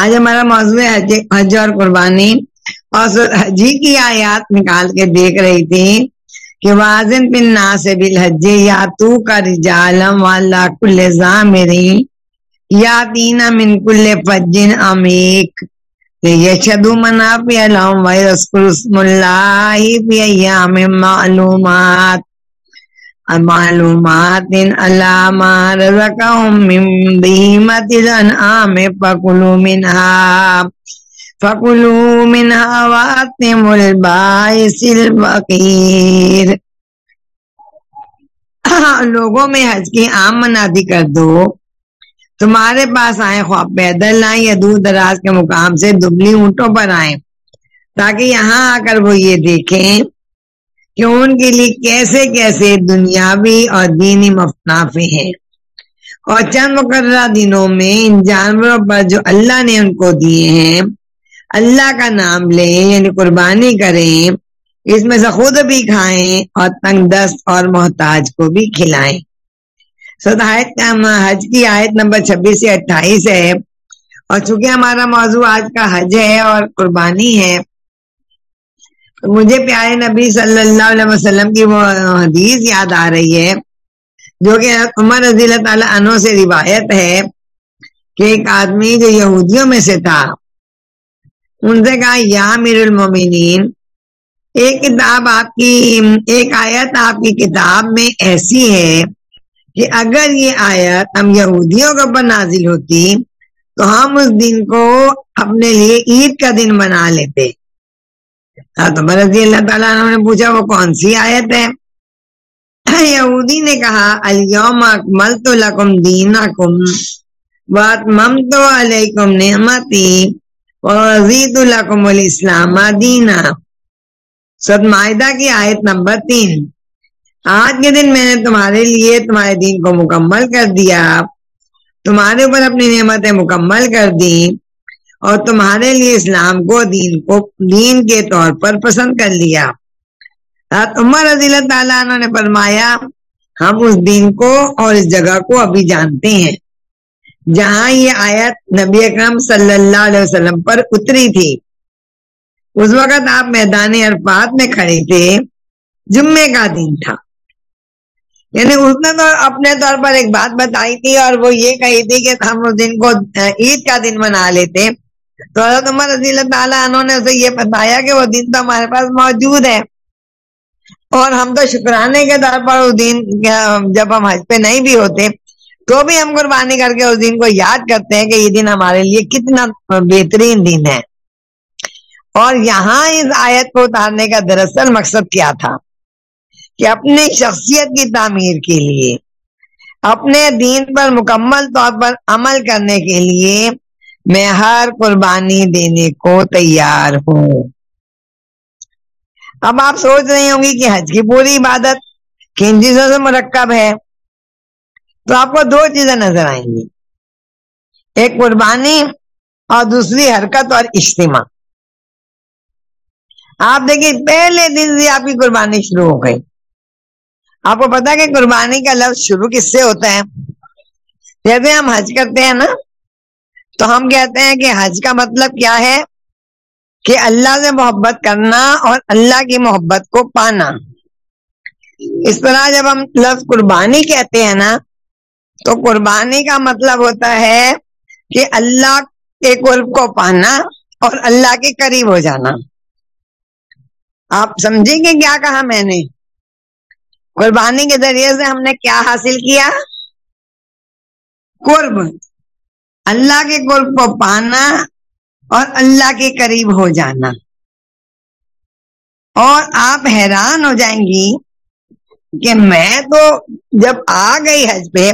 آج ہمارا موضوع ہے حج اور قربانی۔ اور حجی کی آیات نکال کے دیکھ رہی تھی کہ واضن بن نا بالحج یا تو کا رجالم والا کل زامری یا دینا من کل فجن امیک یشدو منافع لهم ويذكر اسم الله في ايام معلومات۔ معلومات على ما رزقهم من بهيمة الأنعام فكلوا منها فكلوا منها وأطعموا البائس الفقير۔ لوگوں میں حج کی عام منادی کر دو۔ تمہارے پاس آئے خواب پیدل آئیں یا دور دراز کے مقام سے دبلی اونٹوں پر آئیں، تاکہ یہاں آ کر وہ یہ دیکھیں۔ کہ ان کے لیے کیسے کیسے دنیاوی اور دینی مفنافے ہیں؟ اور چند مقررہ دنوں میں ان جانوروں پر جو اللہ نے ان کو دیے ہیں، اللہ کا نام لیں یعنی قربانی کریں، اس میں سے خود بھی کھائیں اور تنگ دست اور محتاج کو بھی کھلائیں۔ حج کی آیت نمبر چھبیس سے اٹھائیس ہے۔ اور چونکہ ہمارا موضوع آج کا حج ہے اور قربانی ہے مجھے پیارے نبی صلی اللہ علیہ وسلم کی وہ حدیث یاد آ رہی ہے، جو کہ عمر رضی اللہ تعالیٰ عنہ سے روایت ہے کہ ایک آدمی جو یہودیوں میں سے تھا، ان سے کہا، یا میر المومنین، ایک کتاب آپ کی، ایک آیت آپ کی کتاب میں ایسی ہے کہ اگر یہ آیت ہم یہودیوں کے اوپر نازل ہوتی تو ہم اس دن کو اپنے لیے عید کا دن بنا لیتے۔ ہاں، تو رضی اللہ تعالیٰ عنہ نے پوچھا، وہ کون سی آیت ہے؟ یہودی نے کہا الم اکمل تو لکم دین کم علیکم نعمتی وزید الحکم الاسلام دینا۔ سد معاہدہ کی آیت نمبر تین۔ آج کے دن میں نے تمہارے لیے تمہارے دین کو مکمل کر دیا۔ تمہارے اوپر اپنی نعمتیں مکمل کر دی اور تمہارے لیے اسلام کو دین کو دین کے طور پر پسند کر لیا۔ عمر رضی اللہ تعالیٰ عنہ نے فرمایا، ہم اس دین کو اور اس جگہ کو ابھی جانتے ہیں۔ جہاں یہ آیت نبی اکرم صلی اللہ علیہ وسلم پر اتری تھی۔ اس وقت آپ میدان عرفات میں کھڑے تھے جمعے کا دن تھا۔ یعنی اس نے تو اپنے طور پر ایک بات بتائی تھی اور وہ یہ کہی تھی کہ ہم اس دن کو عید کا دن منا لیتے۔ تو حضرت عمر رضی اللہ تعالیٰ انہوں نے اسے یہ بتایا کہ وہ دن تو ہمارے پاس موجود ہے۔ اور ہم تو شکرانے کے طور پر اس دن جب ہم حج پہ نہیں بھی ہوتے، تو بھی ہم قربانی کر کے اس دن کو یاد کرتے ہیں کہ یہ دن ہمارے لیے کتنا بہترین دن ہے۔ اور یہاں اس آیت کو اتارنے کا دراصل مقصد کیا تھا کہ اپنی شخصیت کی تعمیر کے لیے، اپنے دین پر مکمل طور پر عمل کرنے کے لیے میں ہر قربانی دینے کو تیار ہوں۔ اب آپ سوچ رہی ہوں گی کہ حج کی پوری عبادت کن چیزوں سے مرکب ہے؟ تو آپ کو دو چیزیں نظر آئیں گی۔ ایک قربانی اور دوسری حرکت اور اجتماع۔ آپ دیکھیے، پہلے دن سے آپ کی قربانی شروع ہو گئی۔ آپ کو پتا کہ قربانی کا لفظ شروع کس سے ہوتا ہے؟ جیسے ہم حج کرتے ہیں نا تو ہم کہتے ہیں کہ حج کا مطلب کیا ہے؟ کہ اللہ سے محبت کرنا اور اللہ کی محبت کو پانا۔ اس طرح جب ہم لفظ قربانی کہتے ہیں نا، تو قربانی کا مطلب ہوتا ہے کہ اللہ کے قرب کو پانا اور اللہ کے قریب ہو جانا۔ آپ سمجھیں گے کیا کہا میں نے؟ قربانی کے ذریعے سے ہم نے کیا حاصل کیا؟ قرب۔ اللہ کے قرب کو پانا اور اللہ کے قریب ہو جانا۔ اور آپ حیران ہو جائیں گی کہ میں تو جب آ گئی حج پہ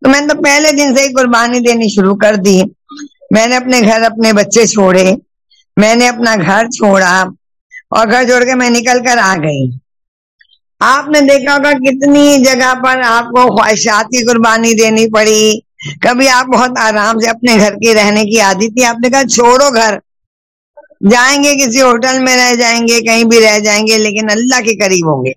تو میں نے تو پہلے دن سے ہی قربانی دینی شروع کر دی۔ میں نے اپنے گھر اپنے بچے چھوڑے، میں نے اپنا گھر چھوڑا اور گھر چھوڑ کے میں نکل کر آ گئی۔ آپ نے دیکھا ہوگا کتنی جگہ پر آپ کو خواہشات کی قربانی دینی پڑی۔ کبھی آپ بہت آرام سے اپنے گھر کی رہنے کی عادت تھی؟ آپ نے کہا چھوڑو گھر۔ جائیں گے کسی ہوٹل میں رہ جائیں گے، کہیں بھی رہ جائیں گے، لیکن اللہ کے قریب ہوں گے۔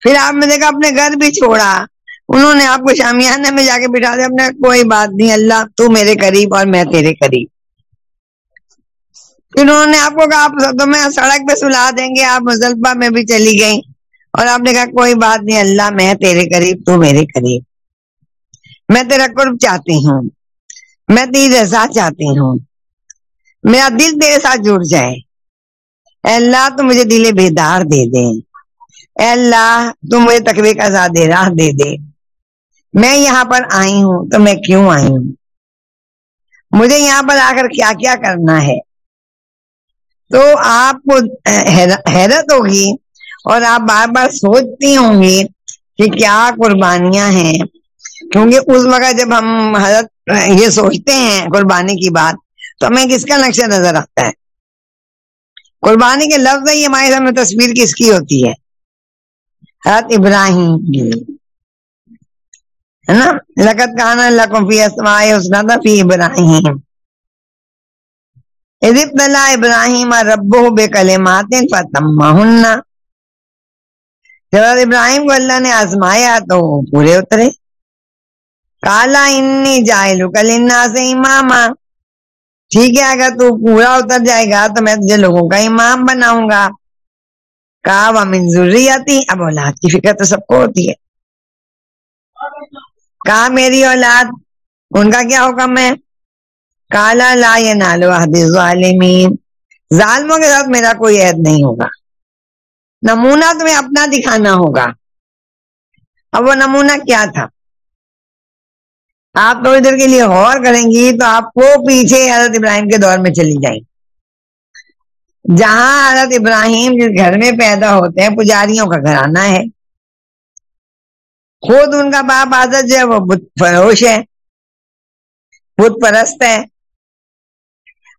پھر آپ نے دیکھا اپنے گھر بھی چھوڑا۔ انہوں نے آپ کو شامیانہ میں جا کے بٹھا دیا۔ اپنے کوئی بات نہیں، اللہ تو میرے قریب اور میں تیرے قریب۔ انہوں نے آپ کو کہا تو میں سڑک پہ سلا دیں گے، آپ مزلفہ میں بھی چلی گئی اور آپ نے کہا، کوئی بات نہیں، اللہ میں تیرے قریب، تو میرے قریب۔ میں تیرا قرب چاہتی ہوں۔ میں تیری رضا چاہتی ہوں۔ میرا دل تیرے ساتھ جڑ جائے۔ اے اللہ، تو مجھے دل بیدار دے دے۔ اے اللہ، تو مجھے تقوی کا زیادہ راہ دے دے۔ میں یہاں پر آئی ہوں، تو میں کیوں آئی ہوں؟ مجھے یہاں پر آ کر کیا کیا کرنا ہے؟ تو آپ کو حیرت ہوگی اور آپ بار بار سوچتی ہوں گی کہ کیا قربانیاں ہیں۔ کیونکہ اس وقت جب ہم حضرت یہ سوچتے ہیں قربانی کی بات، تو ہمیں کس کا نقشہ نظر آتا ہے؟ قربانی کے لفظ ہی ہمارے سامنے تصویر کس کی ہوتی ہے؟ حضرت ابراہیم ہے نا؟ لقت کہانا لکم فی اسماء حسنہ فی ابراہیم۔ ابراہیم ربو بے کلمات فتمہن جب ابراہیم کو اللہ نے آزمایا تو پورے اترے۔ کالا انی جائے کل سے اماما ٹھیک ہے اگر تو پورا اتر جائے گا تو میں تجھے لوگوں کا امام بناؤں گا کہا وہ منظوری آتی اب اولاد کی فکر تو سب کو ہوتی ہے کہا میری اولاد ان کا کیا حکم ہے کالا لا نالو ظالمین ظالموں کے ساتھ میرا کوئی عہد نہیں ہوگا نمونہ تمہیں اپنا دکھانا ہوگا اب وہ نمونہ کیا تھا آپ تھوڑی دیر کے لیے غور کریں گی تو آپ کو پیچھے حضرت ابراہیم کے دور میں چلی جائیں جہاں حضرت ابراہیم جس گھر میں پیدا ہوتے ہیں، پجاریوں کا گھرانہ ہے۔ خود ان کا باپ حضرت جو ہے، وہ بت فروش ہے، بت پرست ہے۔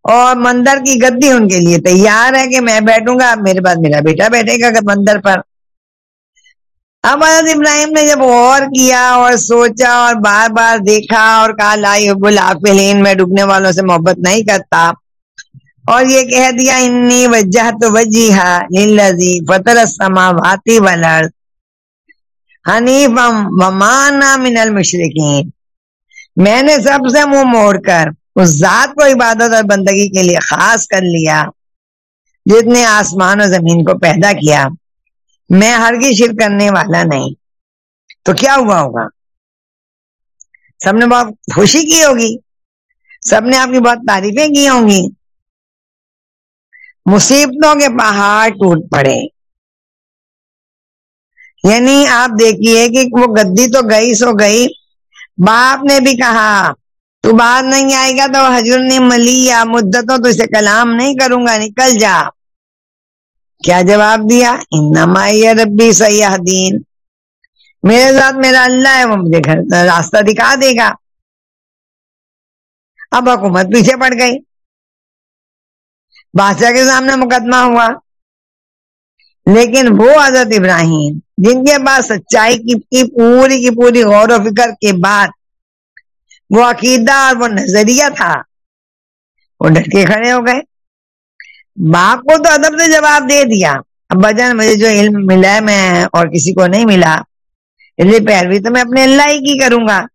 اور مندر کی گدی ان کے لیے تیار ہے کہ میں بیٹھوں گا میرے پاس میرا بیٹا بیٹھے گا مندر پر۔ اب حضرت ابراہیم نے جب غور کیا اور سوچا اور بار بار دیکھا اور کہا لائی بلافلین میں ڈوبنے والوں سے محبت نہیں کرتا۔ اور یہ کہہ دیا، انی وجہ تو وجی للذی فطر السماواتی والارض۔ حنیفم ومانا من المشرکین۔ میں نے سب سے منہ موڑ کر اس ذات کو عبادت اور بندگی کے لیے خاص کر لیا جس نے آسمان اور زمین کو پیدا کیا۔ میں ہر کی شرک کرنے والا نہیں۔ تو کیا ہوا ہوگا؟ سب نے بہت خوشی کی ہوگی۔ سب نے آپ کی بہت تعریفیں کی ہوں گی۔ مصیبتوں کے پہاڑ ٹوٹ پڑے۔ یعنی آپ دیکھیے کہ وہ گدی تو گئی سو گئی۔ باپ نے بھی کہا، تو بعد نہیں آئے گا تو حضر نے ملی یا مدتوں تو اسے کلام نہیں کروں گا، نکل جا۔ کیا جواب دیا؟ انما ربی سیاح دین میرے ساتھ میرا اللہ ہے، وہ مجھے گھر راستہ دکھا دے گا۔ اب حکومت پیچھے پڑ گئی۔ بادشاہ کے سامنے مقدمہ ہوا۔ لیکن وہ حضرت ابراہیم، جن کے بعد سچائی کی پوری کی پوری غور و فکر کے بعد وہ عقیدہ اور وہ نظریہ تھا، وہ ڈٹ کے کھڑے ہو گئے۔ باپ کو تو ادب سے جواب دے دیا۔ اب بجن مجھے جو علم ملا ہے، میں اور کسی کو نہیں ملا۔ اس لیے پیروی تو میں اپنے اللہ ہی کی کروں گا۔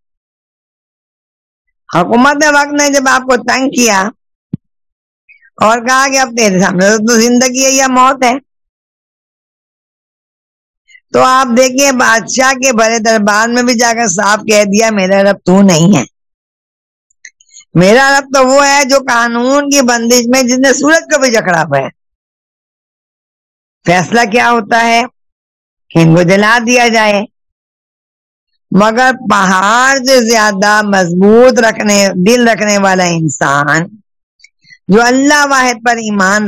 حکومت وقت نے جب آپ کو تنگ کیا اور کہا کہ اب تیرے سامنے تو زندگی ہے، یا موت ہے۔ تو آپ دیکھیے، بادشاہ کے بڑے دربار میں بھی جا کر صاف کہہ دیا، میرا رب تو نہیں ہے۔ میرا رب تو وہ ہے جو قانون کی بندش میں جس نے سورج کو بھی جکڑا پہ فیصلہ کیا ہوتا ہے کہ ان کو جلا دیا جائے۔ مگر پہاڑ سے زیادہ مضبوط رکھنے، دل رکھنے والا انسان جو اللہ واحد پر ایمان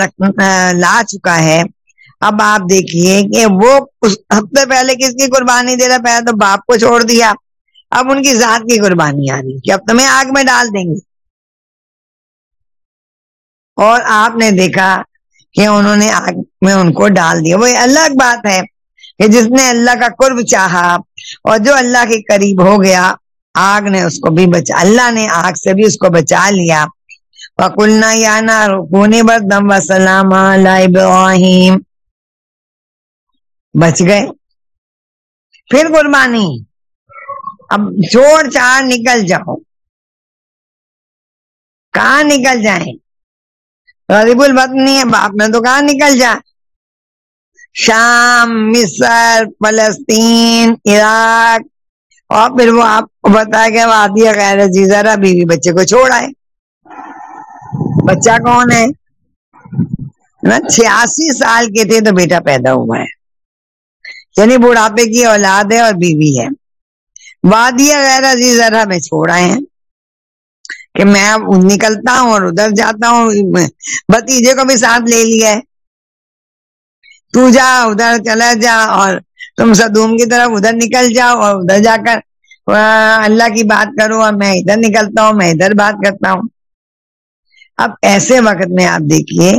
لا چکا ہے۔ اب آپ دیکھیے کہ وہ اس ہفتے پہلے کس کی قربانی دے رہا پہلے تو باپ کو چھوڑ دیا۔ اب ان کی ذات کی قربانی آ رہی کہ اب تمہیں آگ میں ڈال دیں گے۔ اور آپ نے دیکھا کہ انہوں نے آگ میں ان کو ڈال دیا۔ وہ الگ بات ہے کہ جس نے اللہ کا قرب چاہا اور جو اللہ کے قریب ہو گیا، آگ نے اس کو بھی بچا، اللہ نے آگ سے بھی اس کو بچا لیا۔ وکلنا یا نا رکونی بردم وسلام ابراہیم بچ گئے۔ پھر قربانی۔ اب چھوڑ چار نکل جاؤ۔ کہاں نکل جائیں؟ غریب البتنی ہے، باپ میں تو کہاں نکل جا۔ شام، مصر، فلسطین، عراق۔ اور پھر وہ آپ کو بتایا کہ وادی غیر ذرا بیوی بچے کو چھوڑ آئے بچہ کون ہے؟ چھیاسی سال کے تھے تو بیٹا پیدا ہوا ہے۔ یعنی بڑھاپے کی اولاد ہے اور بیوی ہے۔ وادی غیر عزیز ذرا میں چھوڑ آئے ہیں کہ میں نکلتا ہوں اور ادھر جاتا ہوں بتیجے کو بھی ساتھ لے لیا ہے۔ تو جا، ادھر چلا جا اور تم سدوم کی طرف ادھر نکل جاؤ اور ادھر جا کر اللہ کی بات کرو اور میں ادھر نکلتا ہوں، میں ادھر بات کرتا ہوں۔ اب ایسے وقت میں آپ دیکھیے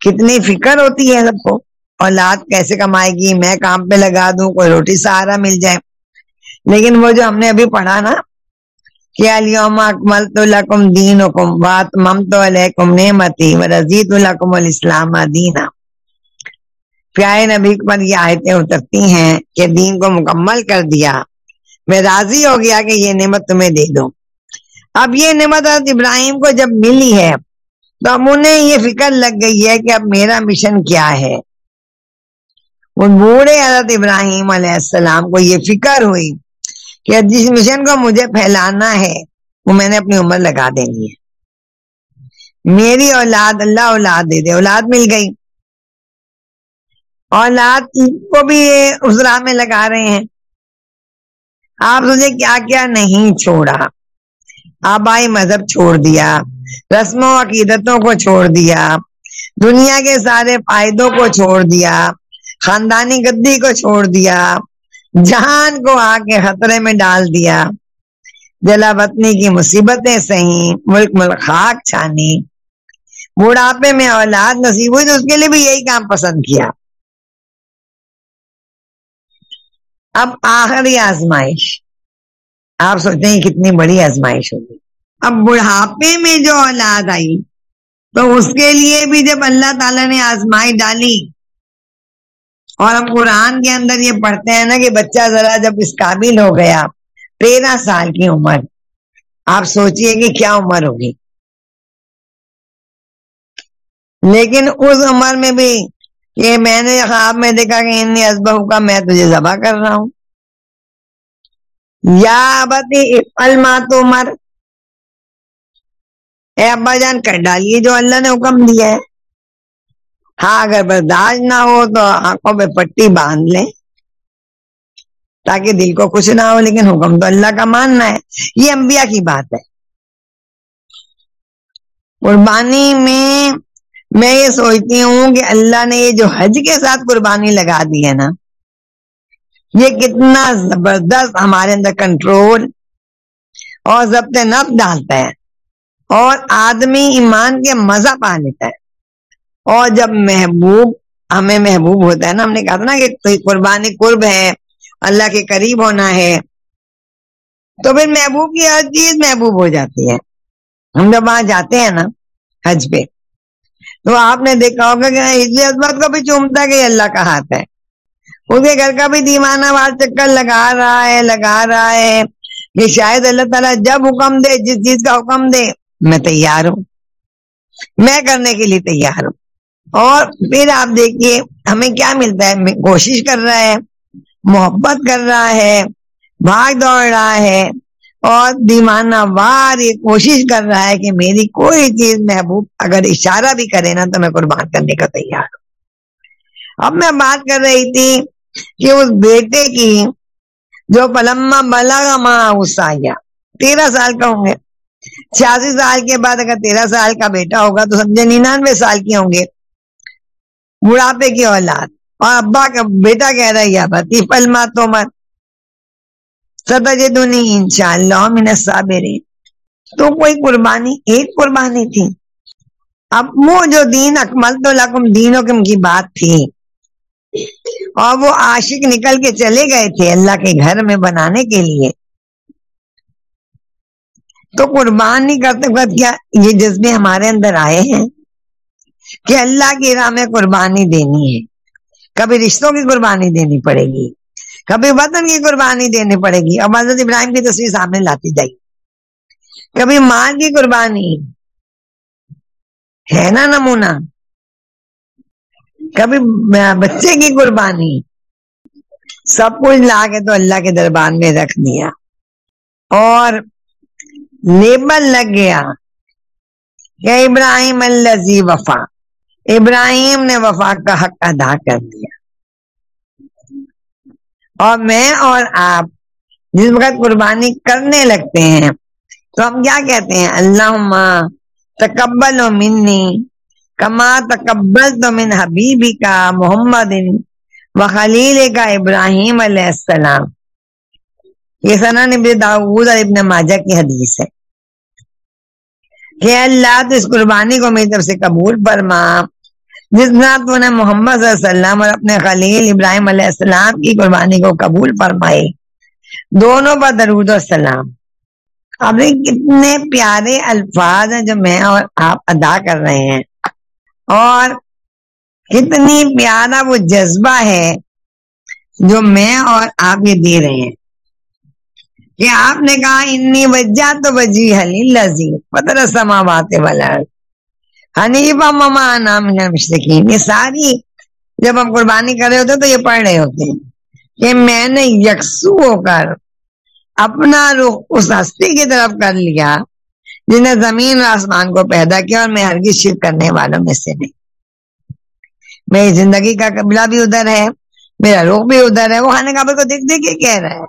کتنی فکر ہوتی ہے سب کو۔ اولاد کیسے کمائے گی؟ میں کام پہ لگا دوں، کوئی روٹی سہارا مل جائے۔ لیکن وہ جو ہم نے ابھی پڑھا نا کہ اليوم اکملت لکم دینکم واتممت علیکم نعمتی ورزیت لکم الاسلام دینا پیارے نبی پر یہ آیتیں اترتی ہیں کہ دین کو مکمل کر دیا میں راضی ہو گیا کہ یہ نعمت تمہیں دے دوں اب یہ نعمت حضرت ابراہیم کو جب ملی ہے تو اب انہیں یہ فکر لگ گئی ہے کہ اب میرا مشن کیا ہے وہ بوڑھے حضرت ابراہیم علیہ السلام کو یہ فکر ہوئی کہ جس مشن کو مجھے پھیلانا ہے، وہ میں نے اپنی عمر لگا دینی ہے۔ میری اولاد اللہ اولاد دے دے، اولاد مل گئی۔ اولاد کو بھی اس راہ میں لگا رہے ہیں۔ آپ تجھے کیا کیا نہیں چھوڑا۔ آبائی مذہب چھوڑ دیا رسم و عقیدتوں کو چھوڑ دیا، دنیا کے سارے فائدوں کو چھوڑ دیا، خاندانی گدی کو چھوڑ دیا۔ جہان کو آ کے خطرے میں ڈال دیا۔ جلا وطنی کی مصیبتیں سہی، ملک ملک خاک چھانی۔ بڑھاپے میں اولاد نصیب ہوئی تو اس کے لیے بھی یہی کام پسند کیا۔ اب آخری آزمائش۔ آپ سوچتے ہیں کتنی بڑی آزمائش ہوگی۔ اب بڑھاپے میں جو اولاد آئی تو اس کے لیے بھی جب اللہ تعالیٰ نے آزمائی ڈالی اور ہم قرآن کے اندر یہ پڑھتے ہیں نا کہ بچہ ذرا جب اس قابل ہو گیا، تیرہ سال کی عمر، آپ سوچئے کہ کیا عمر ہوگی۔ لیکن اس عمر میں بھی کہ میں نے خواب میں دیکھا کہ ان ازبہ کا میں تجھے ذبح کر رہا ہوں۔ یا بتی المات عمر اے ابا جان، کر ڈالیے جو اللہ نے حکم دیا ہے۔ ہاں اگر برداشت نہ ہو تو آنکھوں پہ پٹی باندھ لیں۔ تاکہ دل کو کچھ نہ ہو، لیکن حکم تو اللہ کا ماننا ہے۔ یہ انبیاء کی بات ہے۔ قربانی میں میں یہ سوچتی ہوں کہ اللہ نے یہ جو حج کے ساتھ قربانی لگا دی ہے نا، یہ کتنا زبردست ہمارے اندر کنٹرول اور ضبط نف ڈالتا ہے اور آدمی ایمان کے مزہ پا لیتا ہے۔ اور جب محبوب، ہمیں محبوب ہوتا ہے نا، ہم نے کہا تھا نا کہ قربانی قرب ہے، اللہ کے قریب ہونا ہے، تو پھر محبوب کی ہر چیز محبوب ہو جاتی ہے۔ ہم جب وہاں جاتے ہیں نا حج پہ، تو آپ نے دیکھا ہوگا کہ عزت کو بھی چومتا کہ اللہ کا ہاتھ ہے۔ اس کے گھر کا بھی دیوانہ بار چکر لگا رہا ہے، لگا رہا ہے کہ شاید اللہ تعالیٰ جب حکم دے، جس چیز کا حکم دے، میں تیار ہوں۔ میں کرنے کے لیے تیار ہوں۔ اور پھر آپ دیکھیے، ہمیں کیا ملتا ہے؟ کوشش کر رہا ہے محبت کر رہا ہے، بھاگ دوڑ رہا ہے، اور دیوانہ وار یہ کوشش کر رہا ہے کہ میری کوئی چیز محبوب اگر اشارہ بھی کرے نا تو میں قربان کرنے کا تیار ہوں۔ اب میں بات کر رہی تھی کہ اس بیٹے کی جو پلما بلا ماں غصہ تیرہ سال کا ہوں گے۔ چھیاسی سال کے بعد اگر تیرہ سال کا بیٹا ہوگا تو سمجھے، ننانوے سال کے ہوں گے۔ بڑھاپے کی اولاد۔ اور ابا کا بیٹا کہہ رہا ہے بتی پلما تو مت۔ ستجدنی انشاءاللہ، من الصابرین۔ تو کوئی قربانی، ایک قربانی تھی۔ اب وہ جو دین، اکمل تو لکم دینوں کی بات تھی۔ اور وہ عاشق نکل کے چلے گئے تھے اللہ کے گھر میں بنانے کے لیے۔ تو قربانی کرتے وقت کیا، یہ جذبے ہمارے اندر آئے ہیں؟ کہ اللہ کی راہ میں قربانی دینی ہے۔ کبھی رشتوں کی قربانی دینی پڑے گی۔ کبھی وطن کی قربانی دینی پڑے گی۔ اور حضرت ابراہیم کی تصویر سامنے لاتی جائے گی کبھی مال کی قربانی۔ ہے نا نمونہ۔ کبھی بچے کی قربانی۔ سب کچھ لا کے تو اللہ کے دربار میں رکھ دیا۔ اور لیبل لگ گیا۔ کہ ابراہیم اللہ وفا۔ ابراہیم نے وفا کا حق ادا کر دیا۔ اور میں اور آپ جس وقت قربانی کرنے لگتے ہیں، تو ہم کیا کہتے ہیں؟ اللہ تکبل و منی کما تکبل تو من حبیبی کا محمد و خلیل کا ابراہیم علیہ السلام۔ یہ سنا نبی داود اور ابن ماجہ کی حدیث ہے کہ اللہ تو اس قربانی کو میری طرف سے قبول فرما۔ جس تو نے محمد صلی اللہ علیہ وسلم اور اپنے خلیل ابراہیم علیہ السلام کی قربانی کو قبول فرمائے۔ دونوں پر درود و سلام۔ اب کتنے پیارے الفاظ ہیں جو میں اور آپ ادا کر رہے ہیں۔ اور کتنی پیارا وہ جذبہ ہے جو میں اور آپ یہ دے رہے ہیں۔ کہ آپ نے کہا، انی وجہ تو وجی حلی لذی پتر سماوات والا حنیفہ مما نام مشرقین، یہ ساری جب ہم قربانی کر رہے ہوتے تو یہ پڑھ رہے ہوتے ہیں کہ میں نے یکسو ہو کر اپنا رخ اس ہستی کی طرف کر لیا جس نے زمین اور آسمان کو پیدا کیا اور میں ہرگز شرک کرنے والوں میں سے نہیں۔ میری زندگی کا قبلہ بھی ادھر ہے، میرا رخ بھی ادھر ہے، وہ خانے کعبے کو دیکھ دیکھ کے کہہ رہا ہے۔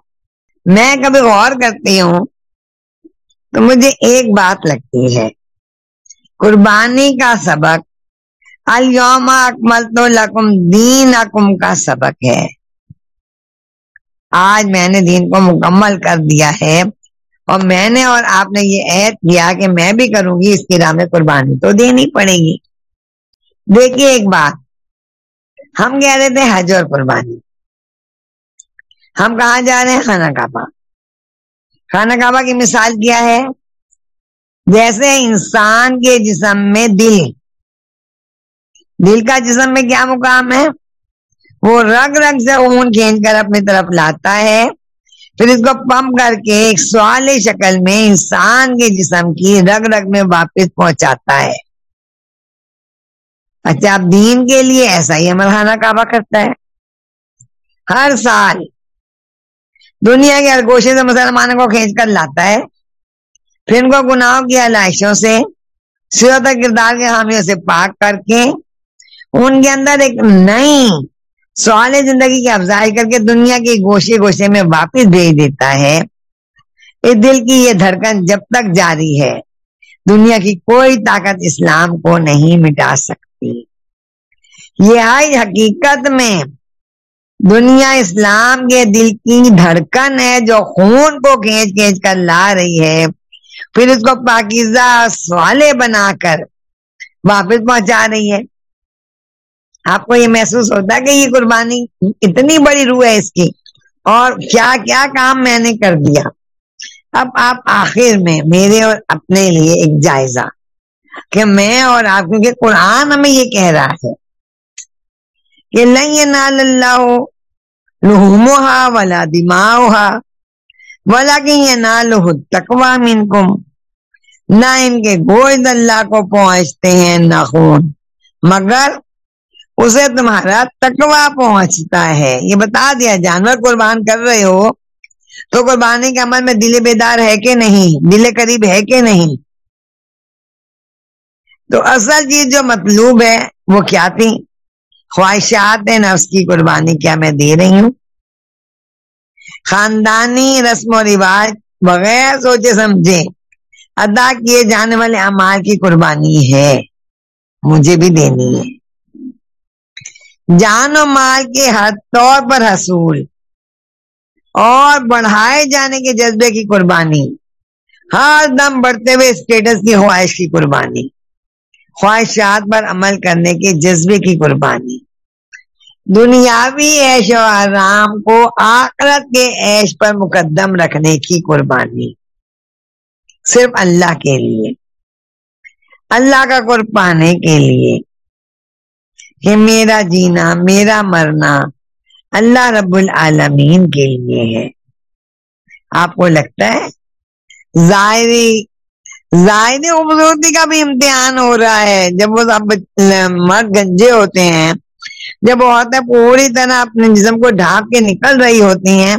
میں کبھی غور کرتی ہوں تو مجھے ایک بات لگتی ہے۔ قربانی کا سبق۔ الوم اکمل تو لکم دین اکم کا سبق ہے۔ آج میں نے دین کو مکمل کر دیا ہے۔ اور میں نے اور آپ نے یہ عہد کیا کہ میں بھی کروں گی، اس کی راہ میں قربانی تو دینی پڑے گی۔ دیکھیے ایک بات۔ ہم کہہ رہے تھے حج اور قربانی۔ ہم کہاں جا رہے ہیں؟ خانہ کعبہ۔ خانہ کعبہ کی مثال کیا ہے؟ جیسے انسان کے جسم میں دل۔ دل کا جسم میں کیا مقام ہے؟ وہ رگ رگ سے خون کھینچ کر اپنی طرف لاتا ہے۔ پھر اس کو پمپ کر کے ایک سوال شکل میں انسان کے جسم کی رگ رگ میں واپس پہنچاتا ہے۔ اچھا اب دین کے لیے ایسا ہی عمل خانہ کعبہ کرتا ہے۔ ہر سال دنیا کے ہر گوشے سے مسلمانوں کو کھینچ کر لاتا ہے۔ پھر ان کو گناہوں کی علائشوں سے؟ سیرت کردار کے حامیوں سے پاک کر کے ان کے اندر ایک نئی سوال زندگی کی افزائی کر کے دنیا کے گوشے گوشے میں واپس بھیج دیتا ہے۔ اس دل کی یہ دھڑکن جب تک جاری ہے، دنیا کی کوئی طاقت اسلام کو نہیں مٹا سکتی۔ یہ آئی حقیقت میں دنیا اسلام کے دل کی دھڑکن ہے جو خون کو کھینچ کھینچ کر لا رہی ہے۔ پھر اس کو پاکیزہ سوالے بنا کر واپس پہنچا رہی ہے۔ آپ کو یہ محسوس ہوتا ہے کہ یہ قربانی اتنی بڑی روح ہے اس کی اور کیا کیا کام میں نے کر دیا۔ اب آپ آخر میں میرے اور اپنے لیے ایک جائزہ کہ میں اور آپ، کیونکہ قرآن ہمیں یہ کہہ رہا ہے کہ نہیں نال اللہ لہوموہا ولا دماؤہا ولا کہ یہ نہ تکوا من کم نہ ان کے گوشت اللہ کو پہنچتے ہیں نہ خون مگر اسے تمہارا تکوا پہنچتا ہے یہ بتا دیا جانور قربان کر رہے ہو تو قربانی کے عمل میں دل بیدار ہے کہ نہیں دل قریب ہے کہ نہیں تو اصل چیز جو مطلوب ہے وہ کیا تھی خواہشات نفس کی قربانی کیا میں دے رہی ہوں خاندانی رسم و رواج بغیر سوچے سمجھے۔ ادا کیے جانے والے امال کی قربانی ہے۔ مجھے بھی دینی ہے۔ جان و مال کے ہر طور پر حصول۔ اور بڑھائے جانے کے جذبے کی قربانی۔ ہر دم بڑھتے ہوئے اسٹیٹس کی خواہش کی قربانی۔ خواہشات پر عمل کرنے کے جذبے کی قربانی۔ دنیاوی عیش و آرام کو آخرت کے عیش پر مقدم رکھنے کی قربانی۔ صرف اللہ کے لیے۔ اللہ کا قرب پانے کے لیے۔ کہ میرا جینا، میرا مرنا اللہ رب العالمین کے لیے ہے۔ آپ کو لگتا ہے؟ ظاہری ظاہری خوبصورتی کا بھی امتحان ہو رہا ہے۔ جب وہ سب مرد گنجے ہوتے ہیں جب عورتیں پوری طرح اپنے جسم کو ڈھانپ کے نکل رہی ہوتی ہیں،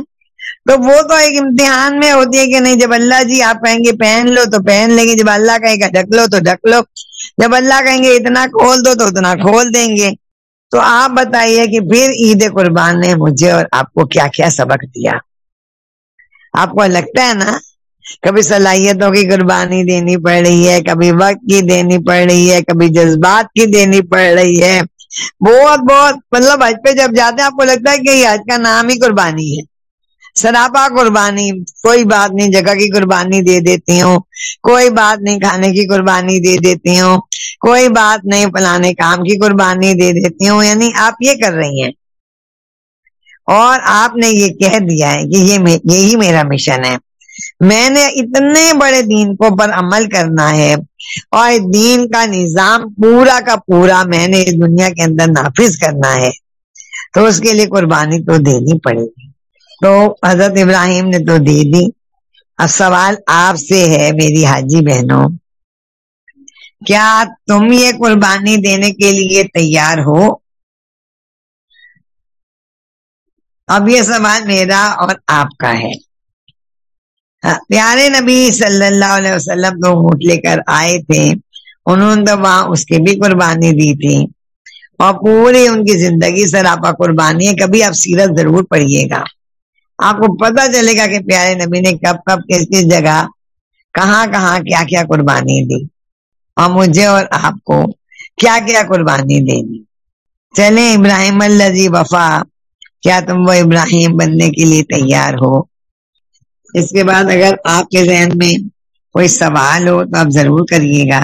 تو وہ تو ایک امتحان میں ہوتی ہے کہ نہیں، جب اللہ جی آپ کہیں گے پہن لو تو پہن لیں گے، جب اللہ کہے گا ڈھک لو تو ڈھک لو، جب اللہ کہیں گے اتنا کھول دو تو اتنا کھول دیں گے۔ تو آپ بتائیے کہ پھر عید قربان نے مجھے اور آپ کو کیا کیا سبق دیا؟ آپ کو لگتا ہے نا، کبھی صلاحیتوں کی قربانی دینی پڑ رہی ہے، کبھی وقت کی دینی پڑ رہی ہے، کبھی جذبات کی دینی پڑ رہی ہے۔ بہت بہت مطلب حج پہ جب جاتے ہیں، آپ کو لگتا ہے کہ یہ حج کا نام ہی قربانی ہے۔ سراپا قربانی، کوئی بات نہیں، جگہ کی قربانی دے دیتی ہوں۔ کوئی بات نہیں، کھانے کی قربانی دے دیتی ہوں۔ کوئی بات نہیں پلانے کام کی قربانی دے دیتی ہوں۔ یعنی آپ یہ کر رہی ہیں۔ اور آپ نے یہ کہہ دیا ہے کہ یہ یہی میرا مشن ہے۔ میں نے اتنے بڑے دین کو پر عمل کرنا ہے اور دین کا نظام پورا کا پورا میں نے اس دنیا کے اندر نافذ کرنا ہے، تو اس کے لیے قربانی تو دینی پڑے گی۔ تو حضرت ابراہیم نے تو دے دی۔ اب سوال آپ سے ہے میری حاجی بہنوں، کیا تم یہ قربانی دینے کے لیے تیار ہو؟ اب یہ سوال میرا اور آپ کا ہے۔ پیارے نبی صلی اللہ علیہ وسلم تو اونٹ لے کر آئے تھے۔ انہوں نے تو وہاں اس کی بھی قربانی دی تھی۔ اور پوری ان کی زندگی سراپا قربانی ہے، کبھی آپ سیرت ضرور پڑھیے گا۔ آپ کو پتا چلے گا کہ پیارے نبی نے کب کب کس کس جگہ کہاں کہاں کیا کیا قربانی دی۔ اور مجھے اور آپ کو کیا کیا قربانی دینی۔ چلے ابراہیم اللہ جی وفا۔ کیا تم وہ ابراہیم بننے کے لیے تیار ہو؟ اس کے بعد اگر آپ کے ذہن میں کوئی سوال ہو تو آپ ضرور کریے گا۔